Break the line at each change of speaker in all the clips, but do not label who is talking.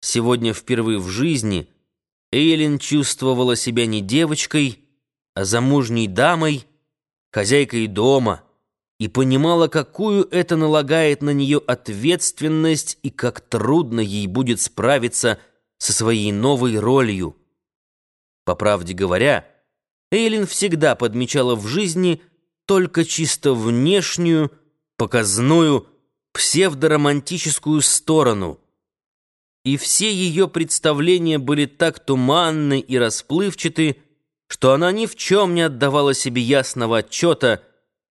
сегодня впервые в жизни Эйлин чувствовала себя не девочкой, а замужней дамой, хозяйкой дома, и понимала, какую это налагает на нее ответственность и как трудно ей будет справиться со своей новой ролью. По правде говоря, Эйлин всегда подмечала в жизни только чисто внешнюю, показную, псевдоромантическую сторону. И все ее представления были так туманны и расплывчаты, что она ни в чем не отдавала себе ясного отчета,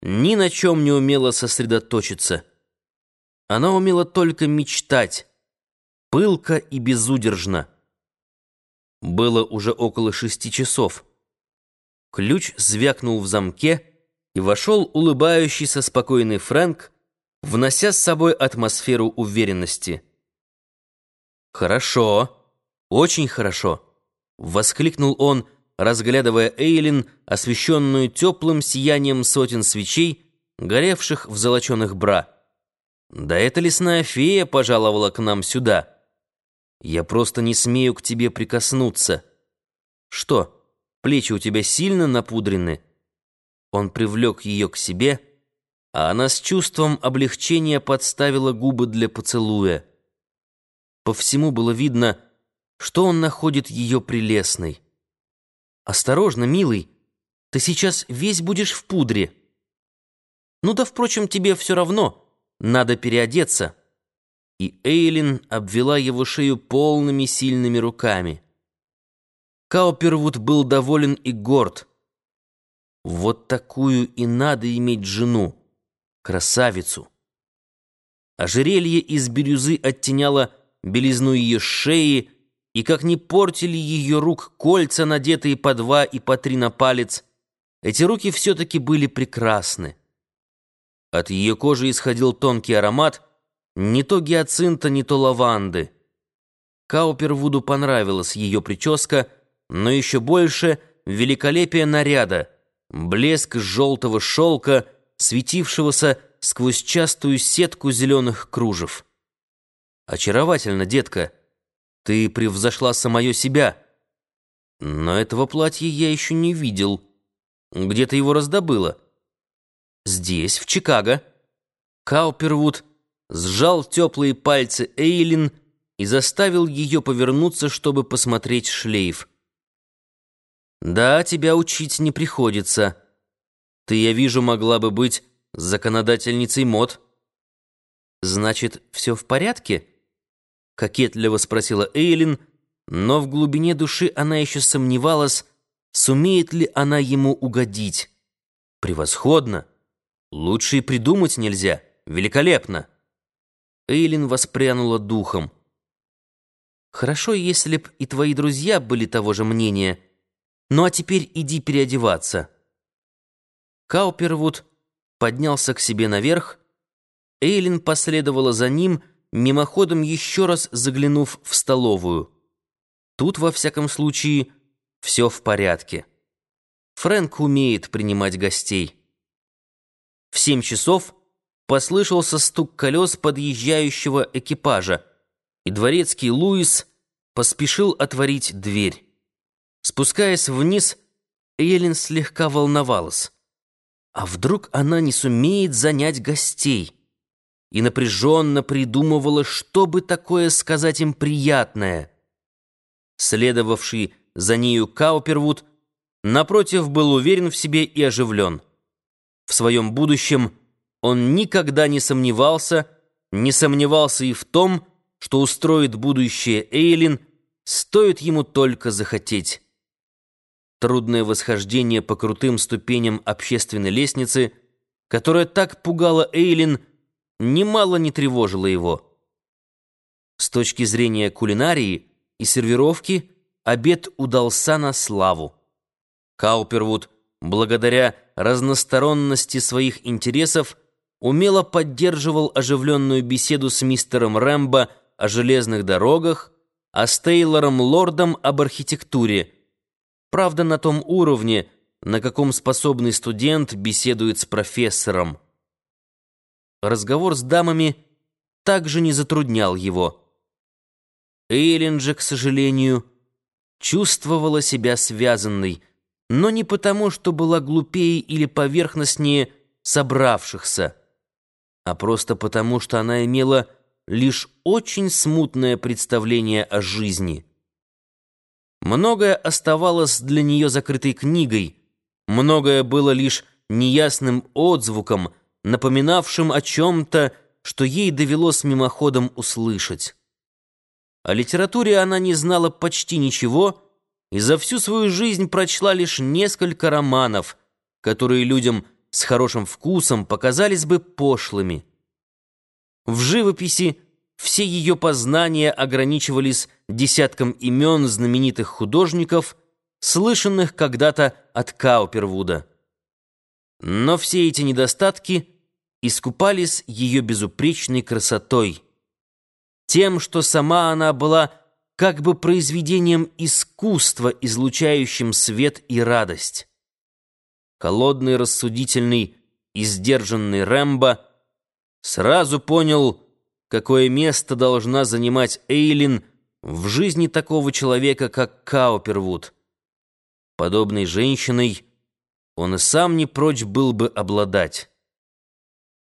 ни на чем не умела сосредоточиться. Она умела только мечтать, пылко и безудержно. Было уже около шести часов. Ключ звякнул в замке, и вошел улыбающийся спокойный Фрэнк, внося с собой атмосферу уверенности. «Хорошо, очень хорошо», — воскликнул он, разглядывая Эйлин, освещенную теплым сиянием сотен свечей, горевших в золоченых бра. «Да эта лесная фея пожаловала к нам сюда. Я просто не смею к тебе прикоснуться. Что, плечи у тебя сильно напудрены?» Он привлек ее к себе, — а она с чувством облегчения подставила губы для поцелуя. По всему было видно, что он находит ее прелестной. «Осторожно, милый, ты сейчас весь будешь в пудре». «Ну да, впрочем, тебе все равно, надо переодеться». И Эйлин обвела его шею полными сильными руками. Каупервуд был доволен и горд. Вот такую и надо иметь жену красавицу. Ожерелье из бирюзы оттеняло белизну ее шеи, и как не портили ее рук кольца, надетые по два и по три на палец, эти руки все-таки были прекрасны. От ее кожи исходил тонкий аромат, не то гиацинта, не то лаванды. Каупервуду понравилась ее прическа, но еще больше великолепие наряда, блеск желтого шелка — светившегося сквозь частую сетку зеленых кружев. «Очаровательно, детка. Ты превзошла самое себя. Но этого платья я еще не видел. Где ты его раздобыла?» «Здесь, в Чикаго». Каупервуд сжал теплые пальцы Эйлин и заставил ее повернуться, чтобы посмотреть шлейф. «Да, тебя учить не приходится». Ты, я вижу, могла бы быть законодательницей мод. Значит, все в порядке? Кокетливо спросила Эйлин, но в глубине души она еще сомневалась, сумеет ли она ему угодить. Превосходно! Лучше и придумать нельзя. Великолепно! Эйлин воспрянула духом. Хорошо, если б и твои друзья были того же мнения. Ну а теперь иди переодеваться. Каупервуд поднялся к себе наверх. Эйлин последовала за ним, мимоходом еще раз заглянув в столовую. Тут, во всяком случае, все в порядке. Фрэнк умеет принимать гостей. В семь часов послышался стук колес подъезжающего экипажа, и дворецкий Луис поспешил отворить дверь. Спускаясь вниз, Эйлин слегка волновалась. А вдруг она не сумеет занять гостей? И напряженно придумывала, что бы такое сказать им приятное. Следовавший за нею Каупервуд, напротив, был уверен в себе и оживлен. В своем будущем он никогда не сомневался, не сомневался и в том, что устроит будущее Эйлин, стоит ему только захотеть. Трудное восхождение по крутым ступеням общественной лестницы, которая так пугала Эйлин, немало не тревожило его. С точки зрения кулинарии и сервировки обед удался на славу. Каупервуд, благодаря разносторонности своих интересов, умело поддерживал оживленную беседу с мистером Рэмбо о железных дорогах, а с Тейлором Лордом об архитектуре – Правда, на том уровне, на каком способный студент беседует с профессором. Разговор с дамами также не затруднял его. Эйлин же, к сожалению, чувствовала себя связанной, но не потому, что была глупее или поверхностнее собравшихся, а просто потому, что она имела лишь очень смутное представление о жизни. Многое оставалось для нее закрытой книгой, многое было лишь неясным отзвуком, напоминавшим о чем-то, что ей довелось мимоходом услышать. О литературе она не знала почти ничего и за всю свою жизнь прочла лишь несколько романов, которые людям с хорошим вкусом показались бы пошлыми. В живописи все ее познания ограничивались десятком имен знаменитых художников, слышанных когда-то от Каупервуда. Но все эти недостатки искупались ее безупречной красотой, тем, что сама она была как бы произведением искусства, излучающим свет и радость. Холодный, рассудительный и сдержанный Рэмбо сразу понял, какое место должна занимать Эйлин в жизни такого человека, как Каупервуд. Подобной женщиной он и сам не прочь был бы обладать.